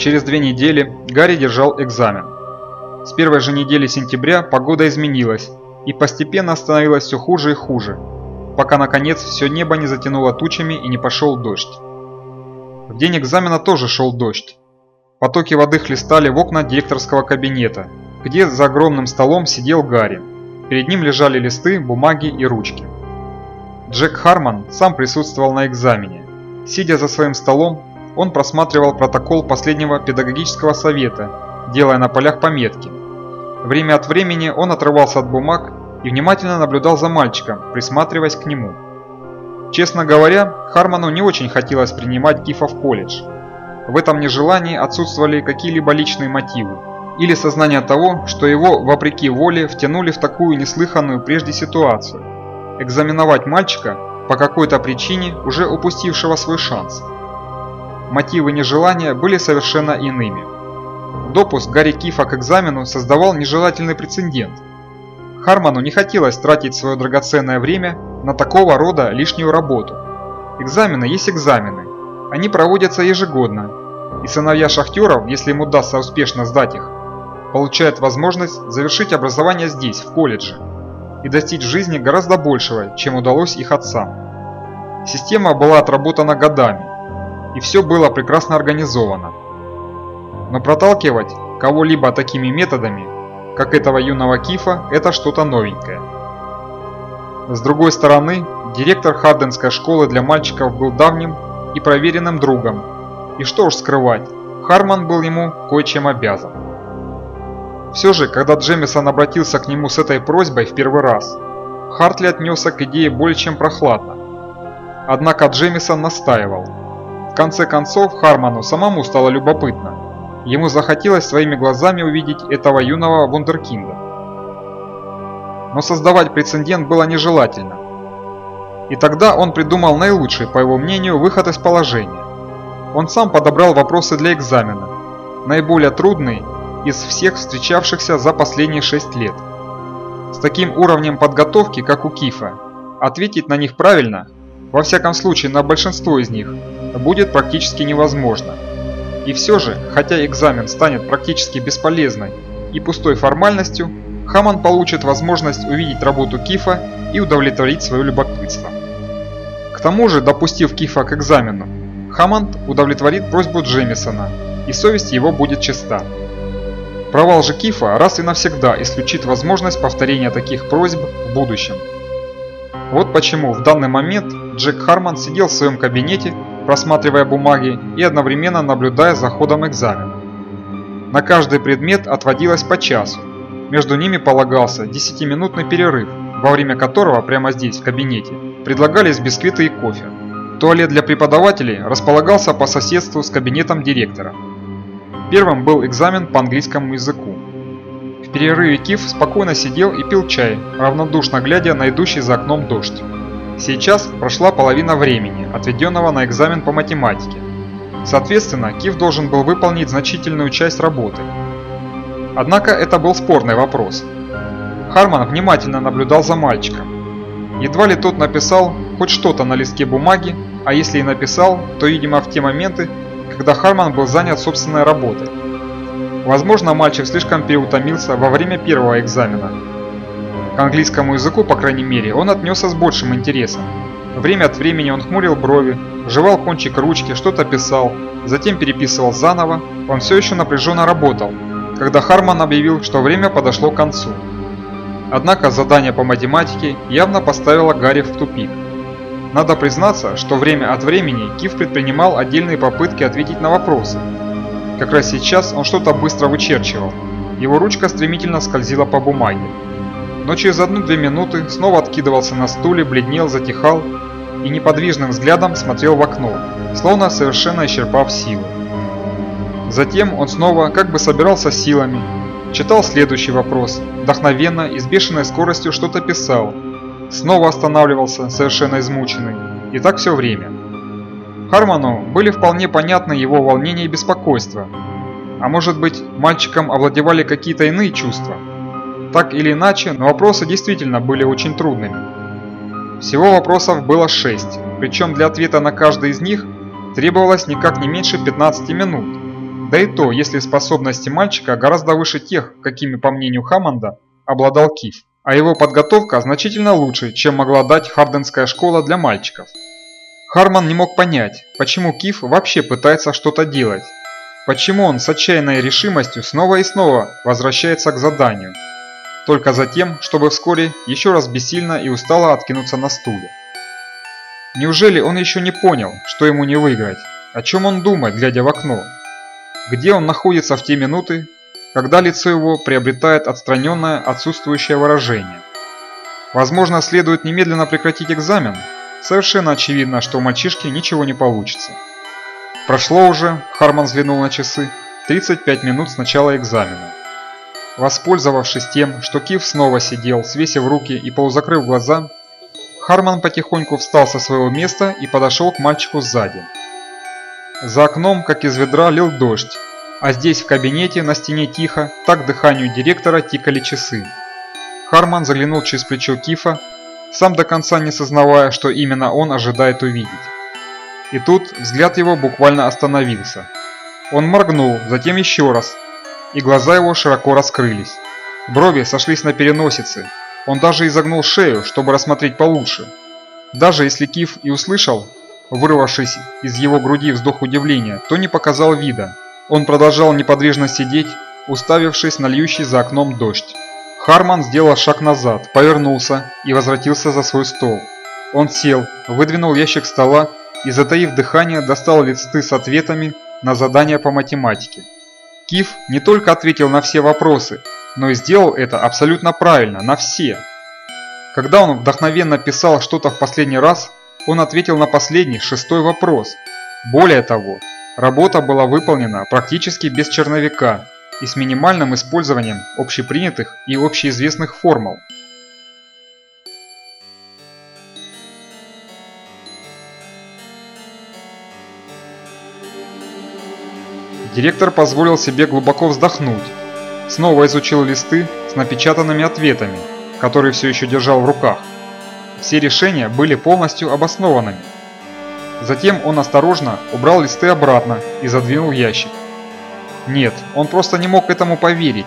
через две недели Гарри держал экзамен. С первой же недели сентября погода изменилась и постепенно становилась все хуже и хуже, пока наконец все небо не затянуло тучами и не пошел дождь. В день экзамена тоже шел дождь. Потоки воды хлестали в окна директорского кабинета, где за огромным столом сидел Гарри. Перед ним лежали листы, бумаги и ручки. Джек Харман сам присутствовал на экзамене. Сидя за своим столом, он просматривал протокол последнего педагогического совета, делая на полях пометки. Время от времени он отрывался от бумаг и внимательно наблюдал за мальчиком, присматриваясь к нему. Честно говоря, Харману не очень хотелось принимать Кифа в колледж. В этом нежелании отсутствовали какие-либо личные мотивы или сознание того, что его, вопреки воле, втянули в такую неслыханную прежде ситуацию. Экзаменовать мальчика по какой-то причине, уже упустившего свой шанс. Мотивы нежелания были совершенно иными. Допуск Гарри Кифа к экзамену создавал нежелательный прецедент. Харману не хотелось тратить свое драгоценное время на такого рода лишнюю работу. Экзамены есть экзамены. Они проводятся ежегодно. И сыновья шахтеров, если им удастся успешно сдать их, получают возможность завершить образование здесь, в колледже, и достичь в жизни гораздо большего, чем удалось их отцам. Система была отработана годами, и все было прекрасно организовано. Но проталкивать кого-либо такими методами, как этого юного Кифа, это что-то новенькое. С другой стороны, директор Харденской школы для мальчиков был давним и проверенным другом, и что уж скрывать, Харман был ему кое-чем обязан. Все же, когда Джемисон обратился к нему с этой просьбой в первый раз, Хартли отнесся к идее более чем прохладно. Однако Джемисон настаивал. Конце концов, Харману самому стало любопытно. Ему захотелось своими глазами увидеть этого юного вундеркинда. Но создавать прецедент было нежелательно. И тогда он придумал наилучший, по его мнению, выход из положения. Он сам подобрал вопросы для экзамена, наиболее трудные из всех встречавшихся за последние 6 лет. С таким уровнем подготовки, как у Кифа, ответить на них правильно, во всяком случае на большинство из них, будет практически невозможно. И все же, хотя экзамен станет практически бесполезной и пустой формальностью, Хаман получит возможность увидеть работу Кифа и удовлетворить свое любопытство. К тому же, допустив Кифа к экзамену, Хаманд удовлетворит просьбу Джемисона, и совесть его будет чиста. Провал же Кифа раз и навсегда исключит возможность повторения таких просьб в будущем. Вот почему в данный момент Джек Харман сидел в своем кабинете, просматривая бумаги и одновременно наблюдая за ходом экзамена. На каждый предмет отводилось по часу. Между ними полагался 10-минутный перерыв, во время которого прямо здесь, в кабинете, предлагались бисквиты и кофе. Туалет для преподавателей располагался по соседству с кабинетом директора. Первым был экзамен по английскому языку. В перерыве Киф спокойно сидел и пил чай, равнодушно глядя на идущий за окном дождь. Сейчас прошла половина времени, отведенного на экзамен по математике. Соответственно, Киф должен был выполнить значительную часть работы. Однако это был спорный вопрос. Харман внимательно наблюдал за мальчиком. Едва ли тот написал хоть что-то на листке бумаги, а если и написал, то, видимо, в те моменты, когда Харман был занят собственной работой. Возможно, мальчик слишком переутомился во время первого экзамена. К английскому языку, по крайней мере, он отнесся с большим интересом. Время от времени он хмурил брови, жевал кончик ручки, что-то писал, затем переписывал заново, он все еще напряженно работал, когда Харман объявил, что время подошло к концу. Однако задание по математике явно поставило Гарри в тупик. Надо признаться, что время от времени Кив предпринимал отдельные попытки ответить на вопросы. Как раз сейчас он что-то быстро вычерчивал. Его ручка стремительно скользила по бумаге. Но через одну-две минуты снова откидывался на стуле, бледнел, затихал и неподвижным взглядом смотрел в окно, словно совершенно исчерпав силы. Затем он снова как бы собирался силами, читал следующий вопрос, вдохновенно и с бешеной скоростью что-то писал, снова останавливался, совершенно измученный. И так все время. Харману были вполне понятны его волнение и беспокойство. А может быть, мальчикам овладевали какие-то иные чувства? Так или иначе, но вопросы действительно были очень трудными. Всего вопросов было 6, причем для ответа на каждый из них требовалось никак не меньше 15 минут. Да и то, если способности мальчика гораздо выше тех, какими, по мнению Хаммонда, обладал Киф. А его подготовка значительно лучше, чем могла дать Харденская школа для мальчиков. Харман не мог понять, почему Киф вообще пытается что-то делать. Почему он с отчаянной решимостью снова и снова возвращается к заданию. Только за тем, чтобы вскоре еще раз бессильно и устало откинуться на стуле. Неужели он еще не понял, что ему не выиграть? О чем он думает, глядя в окно? Где он находится в те минуты, когда лицо его приобретает отстраненное, отсутствующее выражение? Возможно, следует немедленно прекратить экзамен? Совершенно очевидно, что у мальчишки ничего не получится. Прошло уже, Харман взглянул на часы, 35 минут с начала экзамена. Воспользовавшись тем, что Кив снова сидел, свесив руки и полузакрыв глаза, Харман потихоньку встал со своего места и подошел к мальчику сзади. За окном, как из ведра, лил дождь, а здесь в кабинете на стене тихо, так дыханию директора тикали часы. Харман заглянул через плечо Кифа, сам до конца не сознавая, что именно он ожидает увидеть. И тут взгляд его буквально остановился. Он моргнул, затем еще раз, и глаза его широко раскрылись. Брови сошлись на переносице, он даже изогнул шею, чтобы рассмотреть получше. Даже если Киф и услышал, вырвавшись из его груди вздох удивления, то не показал вида. Он продолжал неподвижно сидеть, уставившись на льющий за окном дождь. Харман сделал шаг назад, повернулся и возвратился за свой стол. Он сел, выдвинул ящик стола и, затаив дыхание, достал листы с ответами на задания по математике. Киф не только ответил на все вопросы, но и сделал это абсолютно правильно, на все. Когда он вдохновенно писал что-то в последний раз, он ответил на последний, шестой вопрос. Более того, работа была выполнена практически без черновика и с минимальным использованием общепринятых и общеизвестных формул. Директор позволил себе глубоко вздохнуть, снова изучил листы с напечатанными ответами, которые все еще держал в руках. Все решения были полностью обоснованными. Затем он осторожно убрал листы обратно и задвинул ящик. Нет, он просто не мог этому поверить.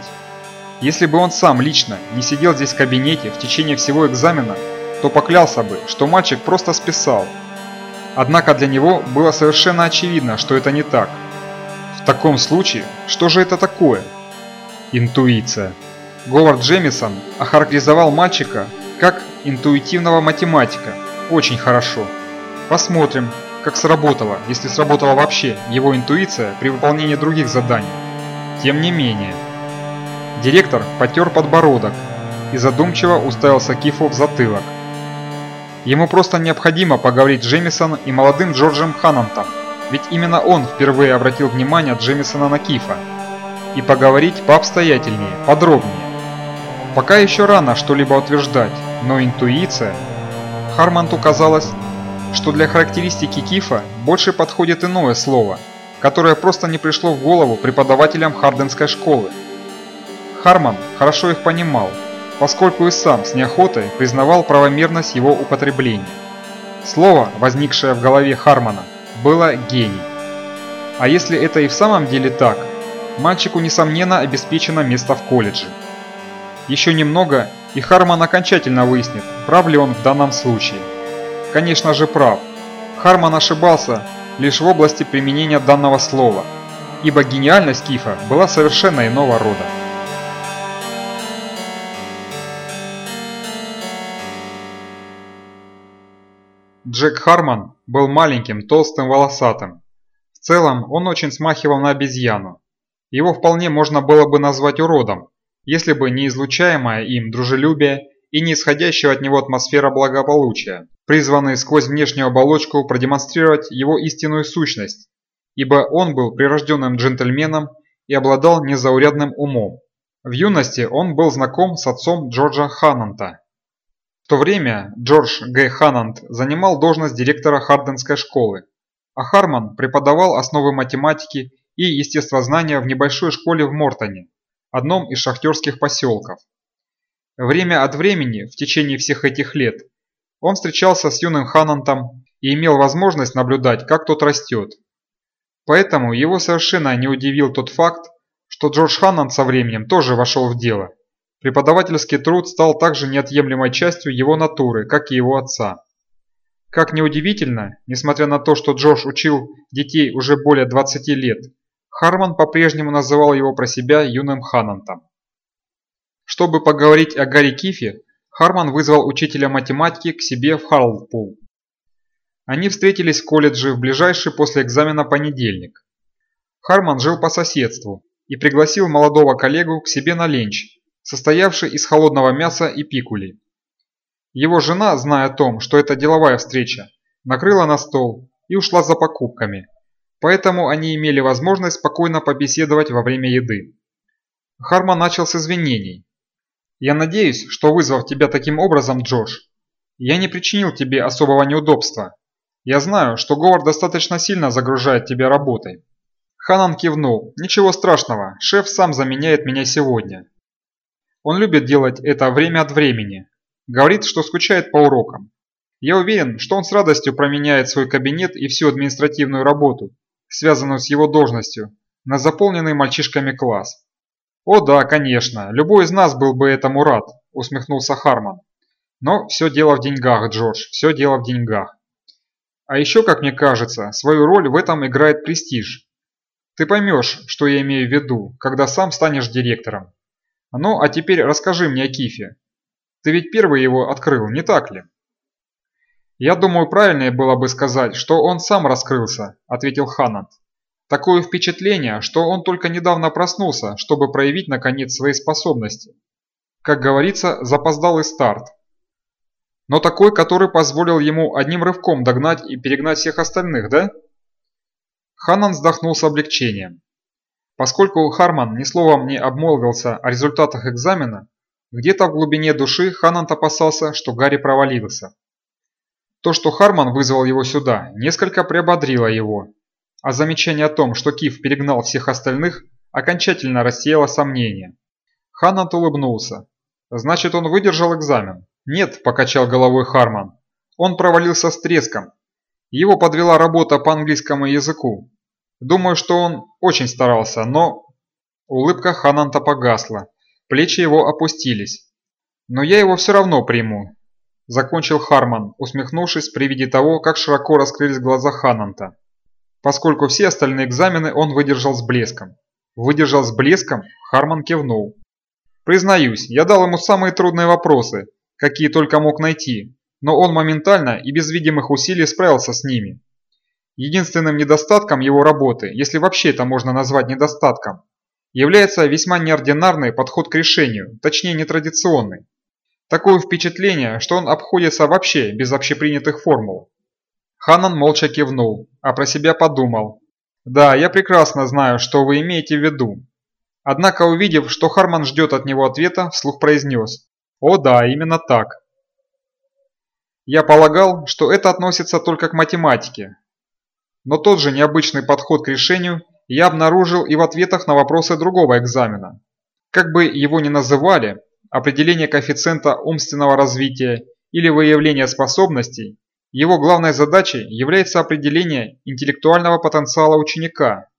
Если бы он сам лично не сидел здесь в кабинете в течение всего экзамена, то поклялся бы, что мальчик просто списал. Однако для него было совершенно очевидно, что это не так. В таком случае, что же это такое? Интуиция. Говард Джемисон охарактеризовал мальчика как интуитивного математика. Очень хорошо. Посмотрим, как сработала, если сработала вообще, его интуиция при выполнении других заданий. Тем не менее. Директор потер подбородок и задумчиво уставился Кифу в затылок. Ему просто необходимо поговорить с Джемисоном и молодым Джорджем Ханнантом, ведь именно он впервые обратил внимание Джемисона на Кифа. И поговорить пообстоятельнее, подробнее. Пока еще рано что-либо утверждать, но интуиция... Харманту казалось, что для характеристики Кифа больше подходит иное слово, которое просто не пришло в голову преподавателям Харденской школы. Харман хорошо их понимал, поскольку и сам с неохотой признавал правомерность его употребления. Слово, возникшее в голове Хармана, было гений. А если это и в самом деле так, мальчику несомненно обеспечено место в колледже. Еще немного, и Харман окончательно выяснит, прав ли он в данном случае. Конечно же прав. Харман ошибался лишь в области применения данного слова, ибо гениальность Кифа была совершенно иного рода. Джек Харман был маленьким, толстым, волосатым. В целом он очень смахивал на обезьяну. Его вполне можно было бы назвать уродом, если бы не излучаемое им дружелюбие и не исходящая от него атмосфера благополучия, призванные сквозь внешнюю оболочку продемонстрировать его истинную сущность, ибо он был прирожденным джентльменом и обладал незаурядным умом. В юности он был знаком с отцом Джорджа Ханнанта, в то время Джордж Г. Ханнанд занимал должность директора Харденской школы, а Харман преподавал основы математики и естествознания в небольшой школе в Мортоне, одном из шахтерских поселков. Время от времени, в течение всех этих лет, он встречался с юным Ханнантом и имел возможность наблюдать, как тот растет. Поэтому его совершенно не удивил тот факт, что Джордж Ханнан со временем тоже вошел в дело. Преподавательский труд стал также неотъемлемой частью его натуры, как и его отца. Как неудивительно, несмотря на то, что Джордж учил детей уже более 20 лет, Харман по-прежнему называл его про себя юным Ханнантом. Чтобы поговорить о Гарри Кифе, Харман вызвал учителя математики к себе в Харлпул. Они встретились в колледже в ближайший после экзамена понедельник. Харман жил по соседству и пригласил молодого коллегу к себе на ленч, состоявший из холодного мяса и пикули. Его жена, зная о том, что это деловая встреча, накрыла на стол и ушла за покупками, поэтому они имели возможность спокойно побеседовать во время еды. Харман начал с извинений, я надеюсь, что вызвав тебя таким образом, Джош, я не причинил тебе особого неудобства. Я знаю, что Говард достаточно сильно загружает тебя работой. Ханан кивнул. Ничего страшного, шеф сам заменяет меня сегодня. Он любит делать это время от времени. Говорит, что скучает по урокам. Я уверен, что он с радостью променяет свой кабинет и всю административную работу, связанную с его должностью, на заполненный мальчишками класс. «О да, конечно, любой из нас был бы этому рад», – усмехнулся Харман. «Но все дело в деньгах, Джордж, все дело в деньгах. А еще, как мне кажется, свою роль в этом играет престиж. Ты поймешь, что я имею в виду, когда сам станешь директором. Ну, а теперь расскажи мне о Кифе. Ты ведь первый его открыл, не так ли?» «Я думаю, правильнее было бы сказать, что он сам раскрылся», – ответил Ханнант. Такое впечатление, что он только недавно проснулся, чтобы проявить наконец свои способности. Как говорится, запоздалый старт. Но такой, который позволил ему одним рывком догнать и перегнать всех остальных, да? Ханан вздохнул с облегчением. Поскольку Харман ни словом не обмолвился о результатах экзамена, где-то в глубине души Ханант опасался, что Гарри провалился. То, что Харман вызвал его сюда, несколько приободрило его, а замечание о том, что Киф перегнал всех остальных, окончательно рассеяло сомнения. Ханнант улыбнулся. «Значит, он выдержал экзамен?» «Нет», – покачал головой Харман. «Он провалился с треском. Его подвела работа по английскому языку. Думаю, что он очень старался, но...» Улыбка Хананта погасла. Плечи его опустились. «Но я его все равно приму», – закончил Харман, усмехнувшись при виде того, как широко раскрылись глаза Хананта поскольку все остальные экзамены он выдержал с блеском. Выдержал с блеском, Харман кивнул. Признаюсь, я дал ему самые трудные вопросы, какие только мог найти, но он моментально и без видимых усилий справился с ними. Единственным недостатком его работы, если вообще это можно назвать недостатком, является весьма неординарный подход к решению, точнее нетрадиционный. Такое впечатление, что он обходится вообще без общепринятых формул. Ханан молча кивнул, а про себя подумал. «Да, я прекрасно знаю, что вы имеете в виду». Однако, увидев, что Харман ждет от него ответа, вслух произнес. «О да, именно так». Я полагал, что это относится только к математике. Но тот же необычный подход к решению я обнаружил и в ответах на вопросы другого экзамена. Как бы его ни называли, определение коэффициента умственного развития или выявление способностей, его главной задачей является определение интеллектуального потенциала ученика.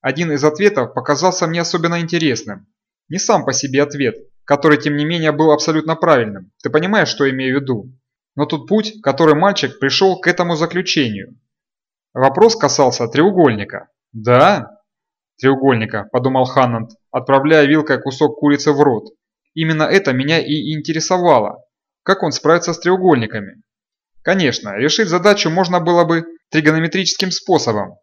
Один из ответов показался мне особенно интересным. Не сам по себе ответ, который тем не менее был абсолютно правильным. Ты понимаешь, что имею в виду? Но тут путь, который мальчик пришел к этому заключению. Вопрос касался треугольника. Да? Треугольника, подумал Ханнант, отправляя вилкой кусок курицы в рот. Именно это меня и интересовало. Как он справится с треугольниками? Конечно, решить задачу можно было бы тригонометрическим способом.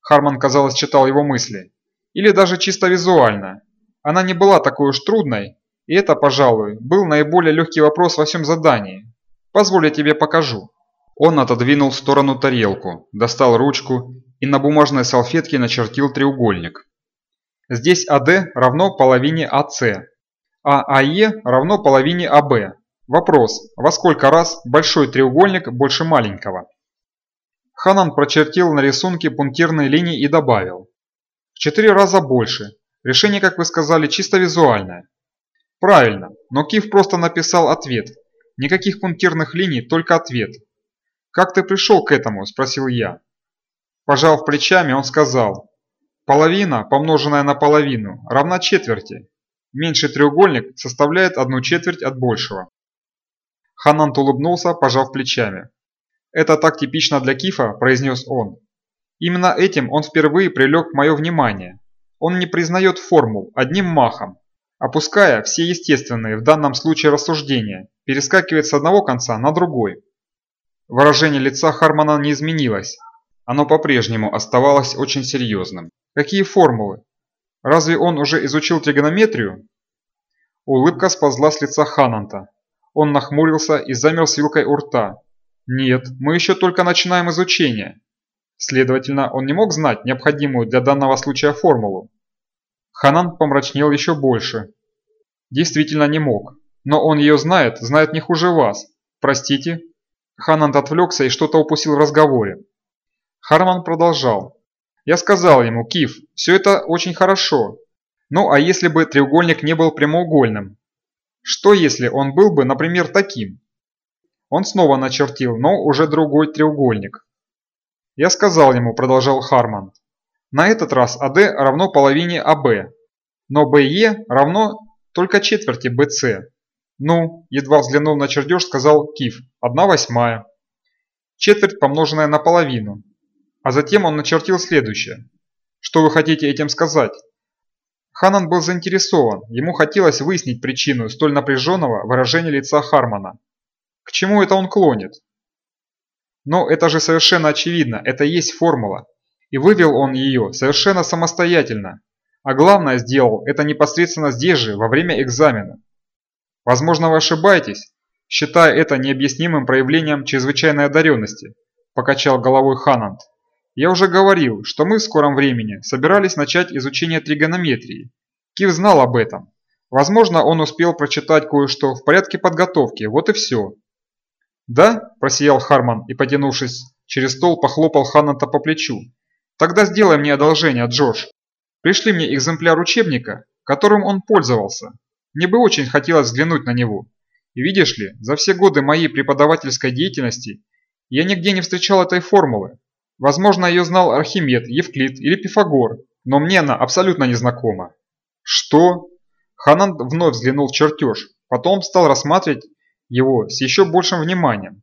Харман, казалось, читал его мысли. Или даже чисто визуально. Она не была такой уж трудной, и это, пожалуй, был наиболее легкий вопрос во всем задании. Позволь я тебе покажу. Он отодвинул в сторону тарелку, достал ручку и на бумажной салфетке начертил треугольник. Здесь АД равно половине АС, а АЕ равно половине АБ. Вопрос, во сколько раз большой треугольник больше маленького? Ханан прочертил на рисунке пунктирные линии и добавил. В четыре раза больше. Решение, как вы сказали, чисто визуальное. Правильно, но Кив просто написал ответ. Никаких пунктирных линий, только ответ. «Как ты пришел к этому?» – спросил я. Пожав плечами, он сказал, половина, помноженная на половину, равна четверти. Меньший треугольник составляет одну четверть от большего. Ханант улыбнулся, пожав плечами. «Это так типично для Кифа», – произнес он. «Именно этим он впервые привлек мое внимание. Он не признает формул одним махом, опуская все естественные в данном случае рассуждения, перескакивает с одного конца на другой. Выражение лица Хармана не изменилось. Оно по-прежнему оставалось очень серьезным. Какие формулы? Разве он уже изучил тригонометрию? Улыбка сползла с лица Хананта. Он нахмурился и замер с вилкой у рта. Нет, мы еще только начинаем изучение. Следовательно, он не мог знать необходимую для данного случая формулу. Ханан помрачнел еще больше. Действительно не мог. Но он ее знает, знает не хуже вас. Простите, Хананд отвлекся и что-то упустил в разговоре. Харман продолжал. Я сказал ему, Киф, все это очень хорошо. Ну а если бы треугольник не был прямоугольным? Что если он был бы, например, таким? Он снова начертил, но уже другой треугольник. Я сказал ему, продолжал Харман, на этот раз АД равно половине АБ, но БЕ равно только четверти БЦ. «Ну», – едва взглянув на чертеж, сказал Киф, – «одна восьмая». Четверть, помноженная на половину. А затем он начертил следующее. Что вы хотите этим сказать? Ханан был заинтересован, ему хотелось выяснить причину столь напряженного выражения лица Хармана. К чему это он клонит? Но это же совершенно очевидно, это есть формула. И вывел он ее совершенно самостоятельно. А главное сделал это непосредственно здесь же, во время экзамена. Возможно, вы ошибаетесь, считая это необъяснимым проявлением чрезвычайной одаренности, покачал головой Ханант. Я уже говорил, что мы в скором времени собирались начать изучение тригонометрии. Кив знал об этом. Возможно, он успел прочитать кое-что в порядке подготовки, вот и все. «Да?» – просиял Харман и, потянувшись через стол, похлопал Хананта по плечу. «Тогда сделай мне одолжение, Джордж. Пришли мне экземпляр учебника, которым он пользовался. Мне бы очень хотелось взглянуть на него. И видишь ли, за все годы моей преподавательской деятельности я нигде не встречал этой формулы. Возможно, ее знал Архимед, Евклид или Пифагор, но мне она абсолютно незнакома. Что? Ханан вновь взглянул в чертеж, потом стал рассматривать его с еще большим вниманием.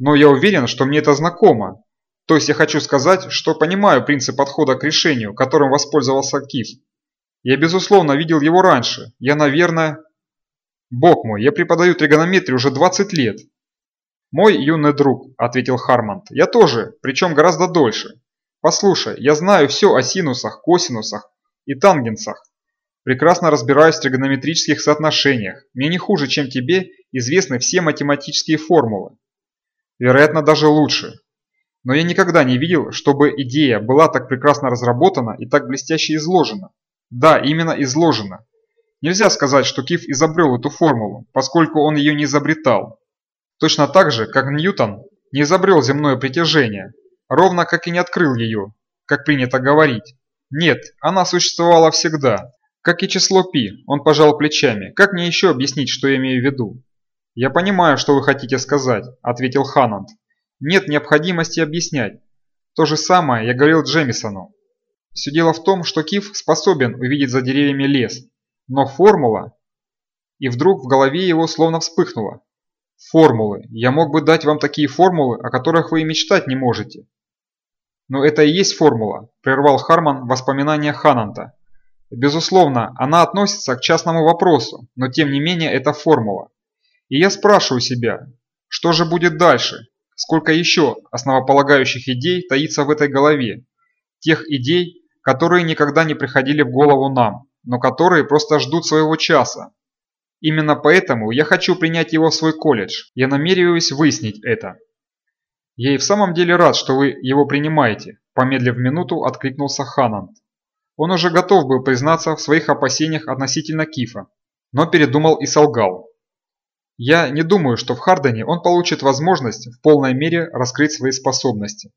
Но я уверен, что мне это знакомо. То есть я хочу сказать, что понимаю принцип подхода к решению, которым воспользовался Киф. Я, безусловно, видел его раньше. Я, наверное... Бог мой, я преподаю тригонометрию уже 20 лет. Мой юный друг, ответил Хармонт. Я тоже, причем гораздо дольше. Послушай, я знаю все о синусах, косинусах и тангенсах. Прекрасно разбираюсь в тригонометрических соотношениях. Мне не хуже, чем тебе, известны все математические формулы. Вероятно, даже лучше. Но я никогда не видел, чтобы идея была так прекрасно разработана и так блестяще изложена. Да, именно изложено. Нельзя сказать, что Киф изобрел эту формулу, поскольку он ее не изобретал. Точно так же, как Ньютон не изобрел земное притяжение, ровно как и не открыл ее, как принято говорить. Нет, она существовала всегда. Как и число π, он пожал плечами. Как мне еще объяснить, что я имею в виду? «Я понимаю, что вы хотите сказать», – ответил Ханнанд. «Нет необходимости объяснять. То же самое я говорил Джемисону. Все дело в том, что Киф способен увидеть за деревьями лес, но формула... И вдруг в голове его словно вспыхнуло. Формулы. Я мог бы дать вам такие формулы, о которых вы и мечтать не можете. Но это и есть формула, прервал Харман воспоминания Хананта. Безусловно, она относится к частному вопросу, но тем не менее это формула. И я спрашиваю себя, что же будет дальше? Сколько еще основополагающих идей таится в этой голове? Тех идей, которые никогда не приходили в голову нам, но которые просто ждут своего часа. Именно поэтому я хочу принять его в свой колледж. Я намереваюсь выяснить это. Я и в самом деле рад, что вы его принимаете, помедлив минуту, откликнулся Ханант. Он уже готов был признаться в своих опасениях относительно Кифа, но передумал и солгал. Я не думаю, что в Хардене он получит возможность в полной мере раскрыть свои способности.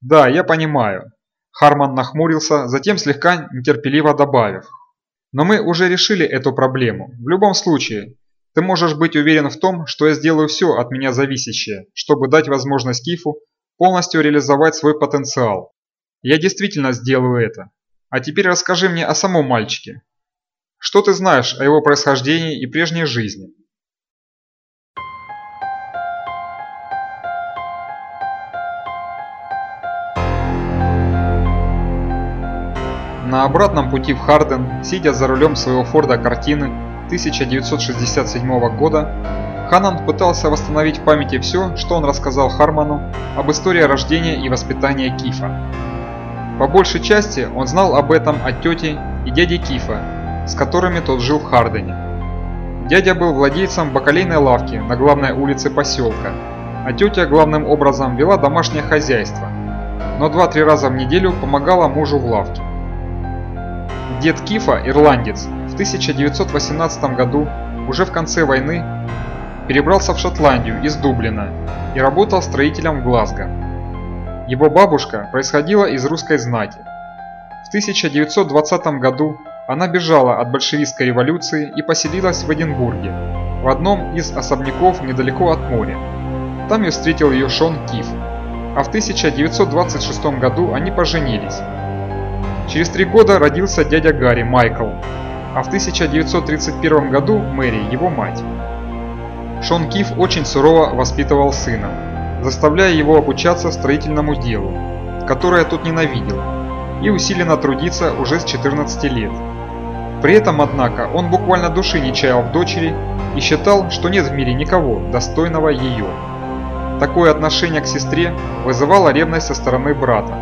Да, я понимаю, Харман нахмурился, затем слегка нетерпеливо добавив. «Но мы уже решили эту проблему. В любом случае, ты можешь быть уверен в том, что я сделаю все от меня зависящее, чтобы дать возможность Кифу полностью реализовать свой потенциал. Я действительно сделаю это. А теперь расскажи мне о самом мальчике. Что ты знаешь о его происхождении и прежней жизни? На обратном пути в Харден, сидя за рулем своего Форда картины 1967 года, Ханан пытался восстановить в памяти все, что он рассказал Харману об истории рождения и воспитания Кифа. По большей части он знал об этом от тети и дяди Кифа, с которыми тот жил в Хардене. Дядя был владельцем бакалейной лавки на главной улице поселка, а тетя главным образом вела домашнее хозяйство, но 2-3 раза в неделю помогала мужу в лавке. Дед Кифа, ирландец, в 1918 году, уже в конце войны, перебрался в Шотландию из Дублина и работал строителем в Глазго. Его бабушка происходила из русской знати. В 1920 году она бежала от большевистской революции и поселилась в Эдинбурге, в одном из особняков недалеко от моря. Там и встретил ее Шон Киф, а в 1926 году они поженились. Через три года родился дядя Гарри Майкл, а в 1931 году Мэри, его мать. Шон Киф очень сурово воспитывал сына, заставляя его обучаться строительному делу, которое тот ненавидел, и усиленно трудиться уже с 14 лет. При этом, однако, он буквально души не чаял в дочери и считал, что нет в мире никого, достойного ее. Такое отношение к сестре вызывало ревность со стороны брата.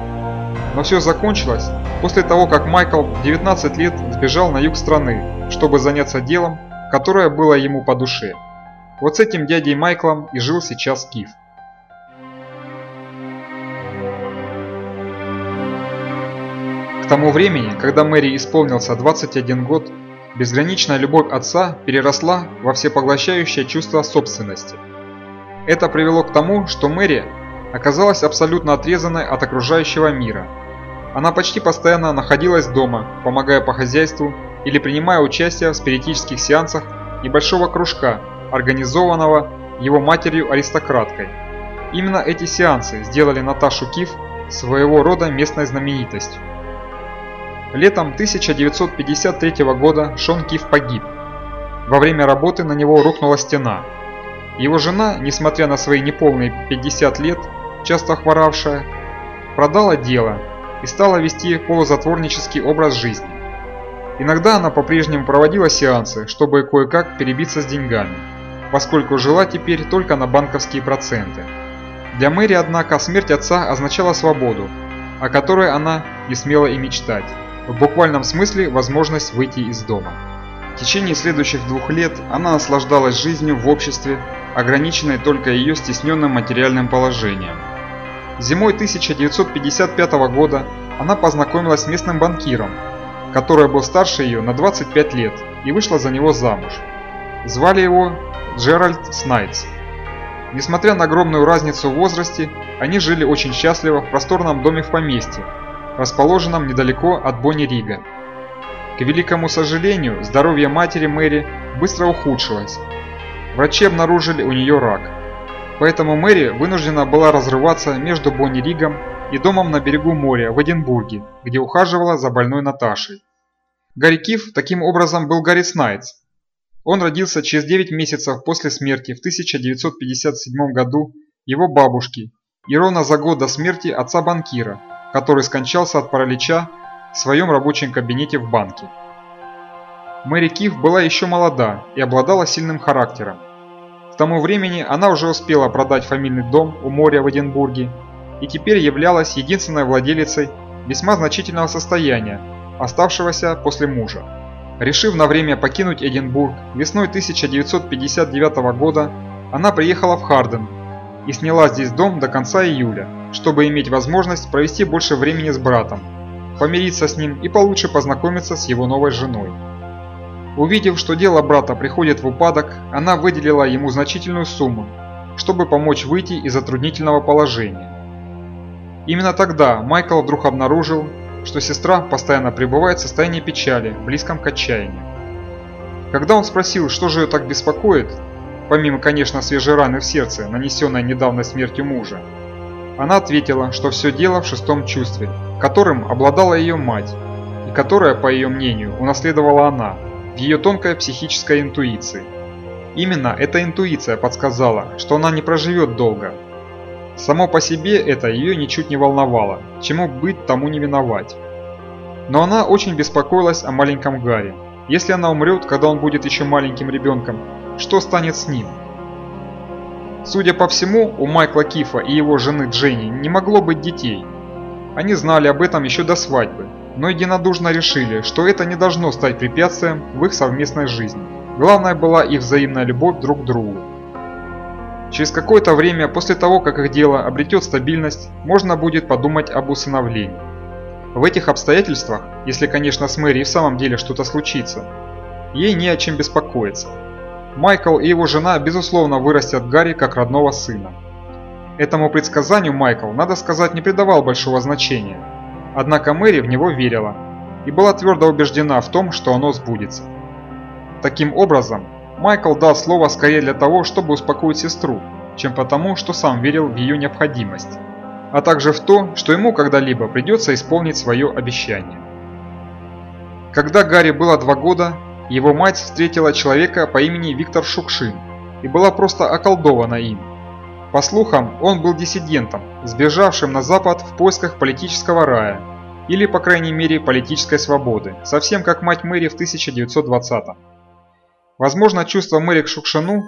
Но все закончилось после того, как Майкл в 19 лет сбежал на юг страны, чтобы заняться делом, которое было ему по душе. Вот с этим дядей Майклом и жил сейчас Киф. К тому времени, когда Мэри исполнился 21 год, безграничная любовь отца переросла во всепоглощающее чувство собственности. Это привело к тому, что Мэри оказалась абсолютно отрезанной от окружающего мира. Она почти постоянно находилась дома, помогая по хозяйству или принимая участие в спиритических сеансах небольшого кружка, организованного его матерью-аристократкой. Именно эти сеансы сделали Наташу Киф своего рода местной знаменитостью. Летом 1953 года Шон Киф погиб. Во время работы на него рухнула стена. Его жена, несмотря на свои неполные 50 лет, часто хворавшая, продала дело и стала вести полузатворнический образ жизни. Иногда она по-прежнему проводила сеансы, чтобы кое-как перебиться с деньгами, поскольку жила теперь только на банковские проценты. Для Мэри, однако, смерть отца означала свободу, о которой она не смела и мечтать в буквальном смысле возможность выйти из дома. В течение следующих двух лет она наслаждалась жизнью в обществе, ограниченной только ее стесненным материальным положением. Зимой 1955 года она познакомилась с местным банкиром, который был старше ее на 25 лет и вышла за него замуж. Звали его Джеральд Снайтс. Несмотря на огромную разницу в возрасте, они жили очень счастливо в просторном доме в поместье, расположенном недалеко от Бонни-Рига. К великому сожалению, здоровье матери Мэри быстро ухудшилось. Врачи обнаружили у нее рак. Поэтому Мэри вынуждена была разрываться между Бонни-Ригом и домом на берегу моря в Эдинбурге, где ухаживала за больной Наташей. Гарри Киф таким образом был Гарри Снайтс. Он родился через 9 месяцев после смерти в 1957 году его бабушки и ровно за год до смерти отца банкира, который скончался от паралича в своем рабочем кабинете в банке. Мэри Киф была еще молода и обладала сильным характером. К тому времени она уже успела продать фамильный дом у моря в Эдинбурге и теперь являлась единственной владелицей весьма значительного состояния, оставшегося после мужа. Решив на время покинуть Эдинбург, весной 1959 года она приехала в Харден и сняла здесь дом до конца июля, чтобы иметь возможность провести больше времени с братом, помириться с ним и получше познакомиться с его новой женой. Увидев, что дело брата приходит в упадок, она выделила ему значительную сумму, чтобы помочь выйти из затруднительного положения. Именно тогда Майкл вдруг обнаружил, что сестра постоянно пребывает в состоянии печали, близком к отчаянию. Когда он спросил, что же ее так беспокоит, помимо, конечно, свежей раны в сердце, нанесенной недавно смертью мужа, Она ответила, что все дело в шестом чувстве, которым обладала ее мать, и которое, по ее мнению, унаследовала она, ее тонкой психической интуиции. Именно эта интуиция подсказала, что она не проживет долго. Само по себе это ее ничуть не волновало, чему быть тому не виновать. Но она очень беспокоилась о маленьком Гарри. Если она умрет, когда он будет еще маленьким ребенком, что станет с ним? Судя по всему, у Майкла Кифа и его жены Дженни не могло быть детей. Они знали об этом еще до свадьбы, но единодушно решили, что это не должно стать препятствием в их совместной жизни. Главное была их взаимная любовь друг к другу. Через какое-то время после того, как их дело обретет стабильность, можно будет подумать об усыновлении. В этих обстоятельствах, если, конечно, с Мэри в самом деле что-то случится, ей не о чем беспокоиться. Майкл и его жена, безусловно, вырастят Гарри как родного сына. Этому предсказанию Майкл, надо сказать, не придавал большого значения. Однако Мэри в него верила и была твердо убеждена в том, что оно сбудется. Таким образом, Майкл дал слово скорее для того, чтобы успокоить сестру, чем потому, что сам верил в ее необходимость, а также в то, что ему когда-либо придется исполнить свое обещание. Когда Гарри было два года, его мать встретила человека по имени Виктор Шукшин и была просто околдована им. По слухам, он был диссидентом, сбежавшим на Запад в поисках политического рая, или, по крайней мере, политической свободы, совсем как мать Мэри в 1920 -м. Возможно, чувство Мэри к Шукшину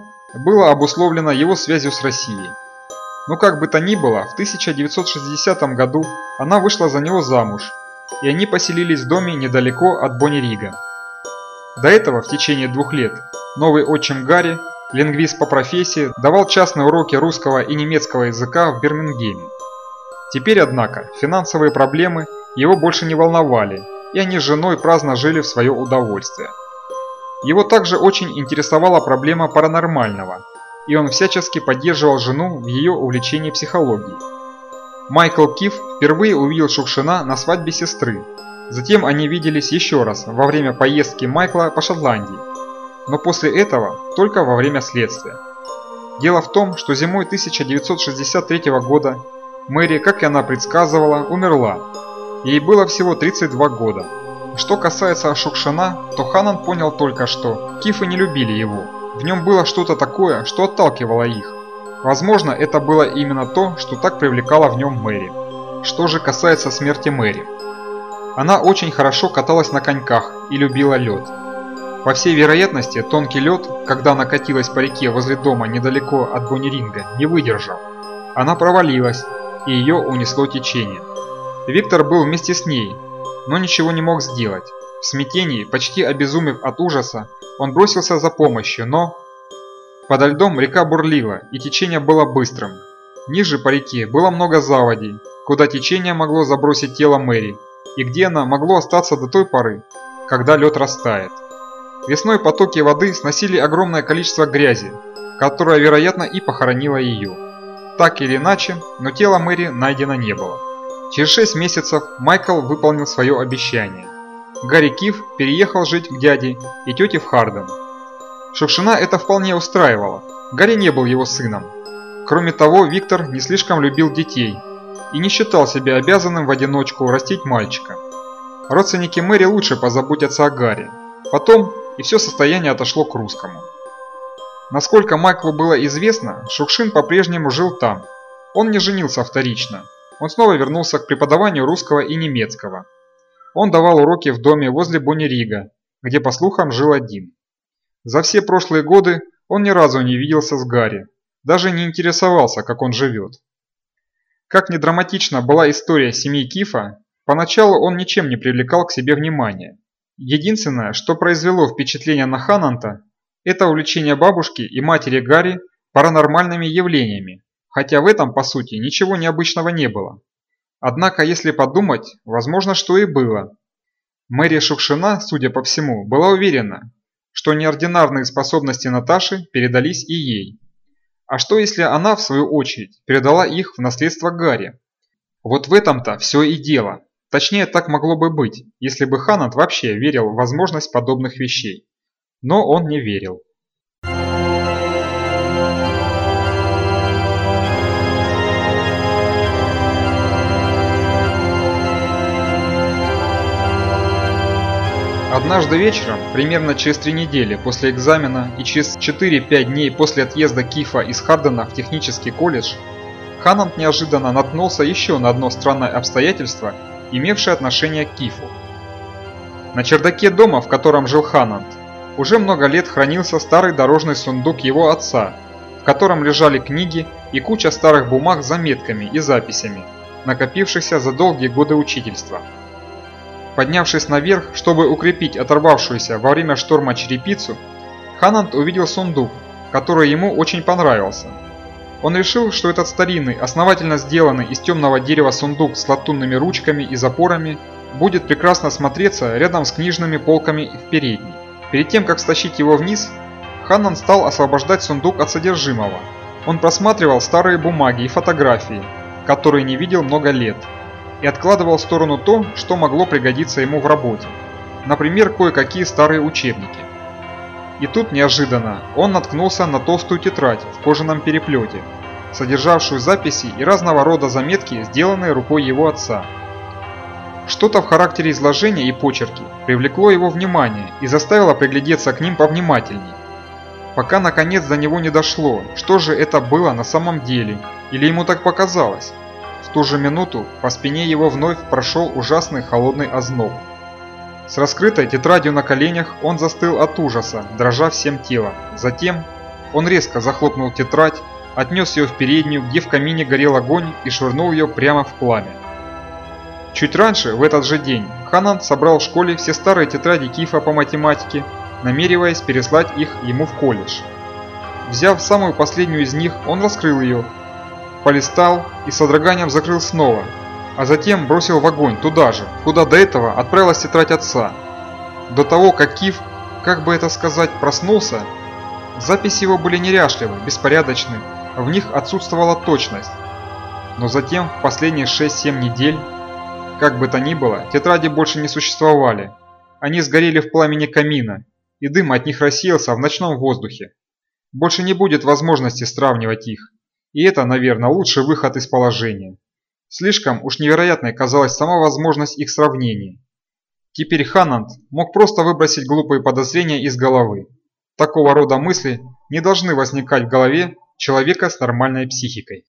было обусловлено его связью с Россией. Но как бы то ни было, в 1960 году она вышла за него замуж, и они поселились в доме недалеко от Бонни-Рига. До этого, в течение двух лет, новый отчим Гарри, лингвист по профессии, давал частные уроки русского и немецкого языка в Бирмингеме. Теперь, однако, финансовые проблемы его больше не волновали, и они с женой праздно жили в свое удовольствие. Его также очень интересовала проблема паранормального, и он всячески поддерживал жену в ее увлечении психологией. Майкл Киф впервые увидел Шукшина на свадьбе сестры. Затем они виделись еще раз во время поездки Майкла по Шотландии. Но после этого только во время следствия. Дело в том, что зимой 1963 года Мэри, как и она предсказывала, умерла. Ей было всего 32 года. Что касается Шукшина, то Ханан понял только что, кифы не любили его. В нем было что-то такое, что отталкивало их. Возможно, это было именно то, что так привлекало в нем Мэри. Что же касается смерти Мэри. Она очень хорошо каталась на коньках и любила лед. По всей вероятности, тонкий лед, когда она катилась по реке возле дома недалеко от Боннеринга, не выдержал. Она провалилась, и ее унесло течение. Виктор был вместе с ней, но ничего не мог сделать. В смятении, почти обезумев от ужаса, он бросился за помощью, но... Подо льдом река бурлила, и течение было быстрым. Ниже по реке было много заводей, куда течение могло забросить тело Мэри, и где она могло остаться до той поры, когда лед растает. Весной потоки воды сносили огромное количество грязи, которая, вероятно, и похоронила ее. Так или иначе, но тело Мэри найдено не было. Через 6 месяцев Майкл выполнил свое обещание. Гарри Киф переехал жить к дяде и тете в Харден. Шукшина это вполне устраивало. Гарри не был его сыном. Кроме того, Виктор не слишком любил детей и не считал себя обязанным в одиночку растить мальчика. Родственники Мэри лучше позаботятся о Гарри. Потом и все состояние отошло к русскому. Насколько Майклу было известно, Шукшин по-прежнему жил там. Он не женился вторично, он снова вернулся к преподаванию русского и немецкого. Он давал уроки в доме возле Боннерига, где, по слухам, жил один. За все прошлые годы он ни разу не виделся с Гарри, даже не интересовался, как он живет. Как ни драматична была история семьи Кифа, поначалу он ничем не привлекал к себе внимания. Единственное, что произвело впечатление на Хананта, это увлечение бабушки и матери Гарри паранормальными явлениями, хотя в этом, по сути, ничего необычного не было. Однако, если подумать, возможно, что и было. Мэри Шукшина, судя по всему, была уверена, что неординарные способности Наташи передались и ей. А что если она, в свою очередь, передала их в наследство Гарри? Вот в этом-то все и дело. Точнее, так могло бы быть, если бы Ханат вообще верил в возможность подобных вещей. Но он не верил. Однажды вечером, примерно через три недели после экзамена и через 4-5 дней после отъезда Кифа из Хардена в технический колледж, Ханант неожиданно наткнулся еще на одно странное обстоятельство, имевшее отношение к Кифу. На чердаке дома, в котором жил Ханант, уже много лет хранился старый дорожный сундук его отца, в котором лежали книги и куча старых бумаг с заметками и записями, накопившихся за долгие годы учительства. Поднявшись наверх, чтобы укрепить оторвавшуюся во время шторма черепицу, Ханант увидел сундук, который ему очень понравился. Он решил, что этот старинный, основательно сделанный из темного дерева сундук с латунными ручками и запорами будет прекрасно смотреться рядом с книжными полками в передней. Перед тем, как стащить его вниз, Ханнан стал освобождать сундук от содержимого. Он просматривал старые бумаги и фотографии, которые не видел много лет, и откладывал в сторону то, что могло пригодиться ему в работе. Например, кое-какие старые учебники. И тут неожиданно он наткнулся на толстую тетрадь в кожаном переплете, содержавшую записи и разного рода заметки, сделанные рукой его отца. Что-то в характере изложения и почерки привлекло его внимание и заставило приглядеться к ним повнимательней. Пока наконец до него не дошло, что же это было на самом деле, или ему так показалось. В ту же минуту по спине его вновь прошел ужасный холодный озноб. С раскрытой тетрадью на коленях он застыл от ужаса, дрожа всем телом. Затем он резко захлопнул тетрадь, отнес ее в переднюю, где в камине горел огонь и швырнул ее прямо в пламя. Чуть раньше, в этот же день, Ханан собрал в школе все старые тетради Кифа по математике, намереваясь переслать их ему в колледж. Взяв самую последнюю из них, он раскрыл ее, полистал и с содроганием закрыл снова, а затем бросил в огонь туда же, куда до этого отправилась тетрадь отца. До того, как Киф, как бы это сказать, проснулся, записи его были неряшливы, беспорядочны, в них отсутствовала точность. Но затем, в последние 6-7 недель, как бы то ни было, тетради больше не существовали. Они сгорели в пламени камина, и дым от них рассеялся в ночном воздухе. Больше не будет возможности сравнивать их. И это, наверное, лучший выход из положения. Слишком уж невероятной казалась сама возможность их сравнения. Теперь Ханнанд мог просто выбросить глупые подозрения из головы. Такого рода мысли не должны возникать в голове человека с нормальной психикой.